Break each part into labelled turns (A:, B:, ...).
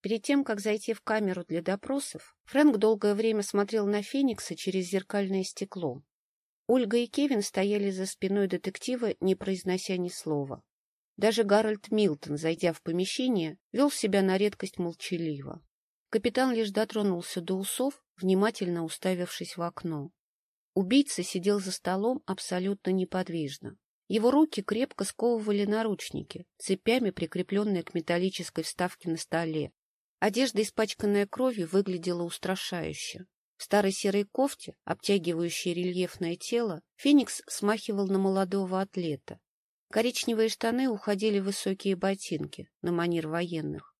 A: Перед тем, как зайти в камеру для допросов, Фрэнк долгое время смотрел на Феникса через зеркальное стекло. Ольга и Кевин стояли за спиной детектива, не произнося ни слова. Даже Гарольд Милтон, зайдя в помещение, вел себя на редкость молчаливо. Капитан лишь дотронулся до усов, внимательно уставившись в окно. Убийца сидел за столом абсолютно неподвижно. Его руки крепко сковывали наручники, цепями прикрепленные к металлической вставке на столе. Одежда, испачканная кровью, выглядела устрашающе. В старой серой кофте, обтягивающей рельефное тело, Феникс смахивал на молодого атлета. Коричневые штаны уходили в высокие ботинки, на манер военных.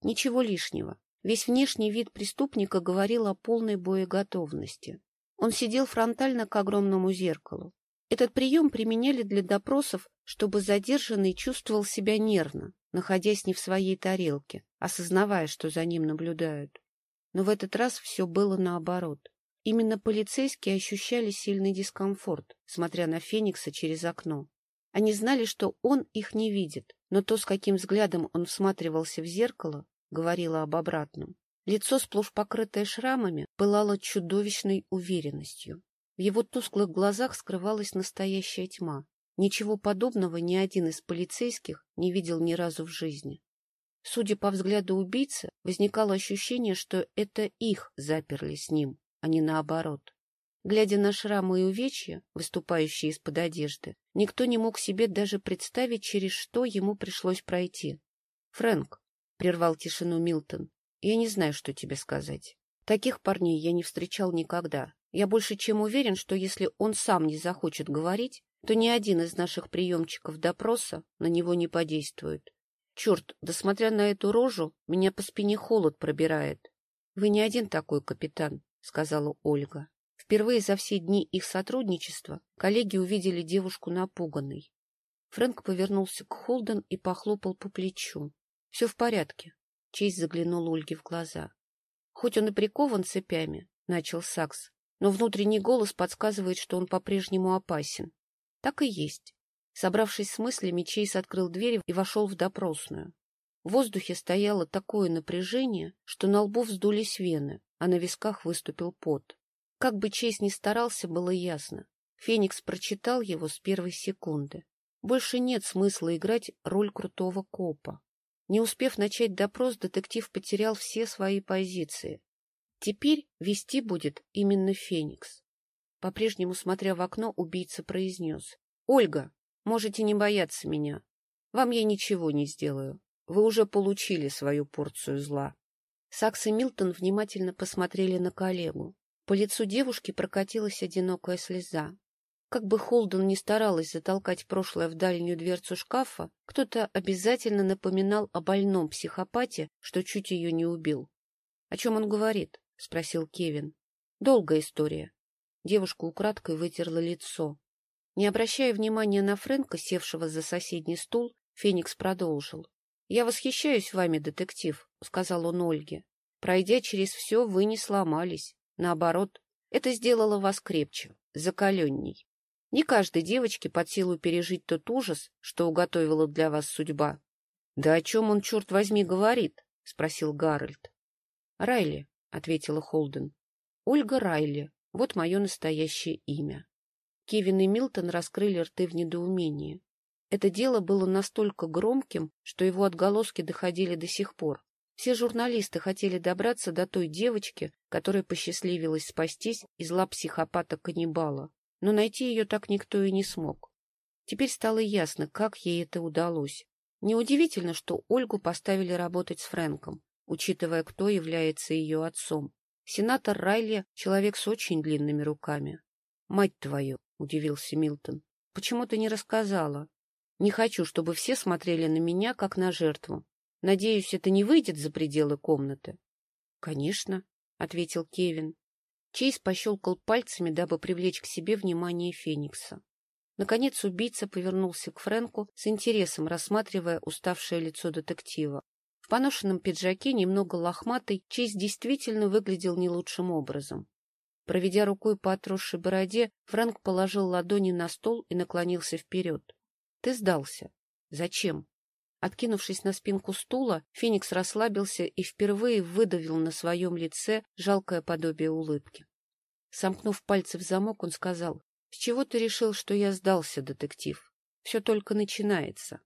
A: Ничего лишнего. Весь внешний вид преступника говорил о полной боеготовности. Он сидел фронтально к огромному зеркалу. Этот прием применяли для допросов, чтобы задержанный чувствовал себя нервно, находясь не в своей тарелке, осознавая, что за ним наблюдают. Но в этот раз все было наоборот. Именно полицейские ощущали сильный дискомфорт, смотря на Феникса через окно. Они знали, что он их не видит, но то, с каким взглядом он всматривался в зеркало, говорило об обратном. Лицо, сплошь покрытое шрамами, пылало чудовищной уверенностью. В его тусклых глазах скрывалась настоящая тьма. Ничего подобного ни один из полицейских не видел ни разу в жизни. Судя по взгляду убийцы, возникало ощущение, что это их заперли с ним, а не наоборот. Глядя на шрамы и увечья, выступающие из-под одежды, никто не мог себе даже представить, через что ему пришлось пройти. — Фрэнк, — прервал тишину Милтон, — я не знаю, что тебе сказать. Таких парней я не встречал никогда. Я больше чем уверен, что если он сам не захочет говорить, то ни один из наших приемчиков допроса на него не подействует. Черт, досмотря на эту рожу, меня по спине холод пробирает. — Вы не один такой, капитан, — сказала Ольга. Впервые за все дни их сотрудничества коллеги увидели девушку напуганной. Фрэнк повернулся к Холден и похлопал по плечу. — Все в порядке. Честь заглянул Ольге в глаза. — Хоть он и прикован цепями, — начал Сакс, но внутренний голос подсказывает, что он по-прежнему опасен. Так и есть. Собравшись с мыслями, Чейз открыл дверь и вошел в допросную. В воздухе стояло такое напряжение, что на лбу вздулись вены, а на висках выступил пот. Как бы Чейз ни старался, было ясно. Феникс прочитал его с первой секунды. Больше нет смысла играть роль крутого копа. Не успев начать допрос, детектив потерял все свои позиции. Теперь вести будет именно Феникс. По-прежнему, смотря в окно, убийца произнес. — Ольга, можете не бояться меня. Вам я ничего не сделаю. Вы уже получили свою порцию зла. Сакс и Милтон внимательно посмотрели на коллегу. По лицу девушки прокатилась одинокая слеза. Как бы Холден ни старалась затолкать прошлое в дальнюю дверцу шкафа, кто-то обязательно напоминал о больном психопате, что чуть ее не убил. О чем он говорит? — спросил Кевин. — Долгая история. Девушка украдкой вытерла лицо. Не обращая внимания на Фрэнка, севшего за соседний стул, Феникс продолжил. — Я восхищаюсь вами, детектив, — сказал он Ольге. Пройдя через все, вы не сломались. Наоборот, это сделало вас крепче, закаленней. Не каждой девочке под силу пережить тот ужас, что уготовила для вас судьба. — Да о чем он, черт возьми, говорит? — спросил Гарольд. — Райли, ответила Холден. Ольга Райли. Вот мое настоящее имя. Кевин и Милтон раскрыли рты в недоумении. Это дело было настолько громким, что его отголоски доходили до сих пор. Все журналисты хотели добраться до той девочки, которая посчастливилась спастись из лап психопата-каннибала, но найти ее так никто и не смог. Теперь стало ясно, как ей это удалось. Неудивительно, что Ольгу поставили работать с Фрэнком учитывая, кто является ее отцом. Сенатор Райли — человек с очень длинными руками. — Мать твою! — удивился Милтон. — Почему ты не рассказала? Не хочу, чтобы все смотрели на меня, как на жертву. Надеюсь, это не выйдет за пределы комнаты. — Конечно, — ответил Кевин. Чейз пощелкал пальцами, дабы привлечь к себе внимание Феникса. Наконец убийца повернулся к Фрэнку с интересом, рассматривая уставшее лицо детектива. В поношенном пиджаке, немного лохматый, Чейз действительно выглядел не лучшим образом. Проведя рукой по отросшей бороде, Фрэнк положил ладони на стол и наклонился вперед. — Ты сдался. — Зачем? — Откинувшись на спинку стула, Феникс расслабился и впервые выдавил на своем лице жалкое подобие улыбки. Сомкнув пальцы в замок, он сказал, — С чего ты решил, что я сдался, детектив? Все только начинается.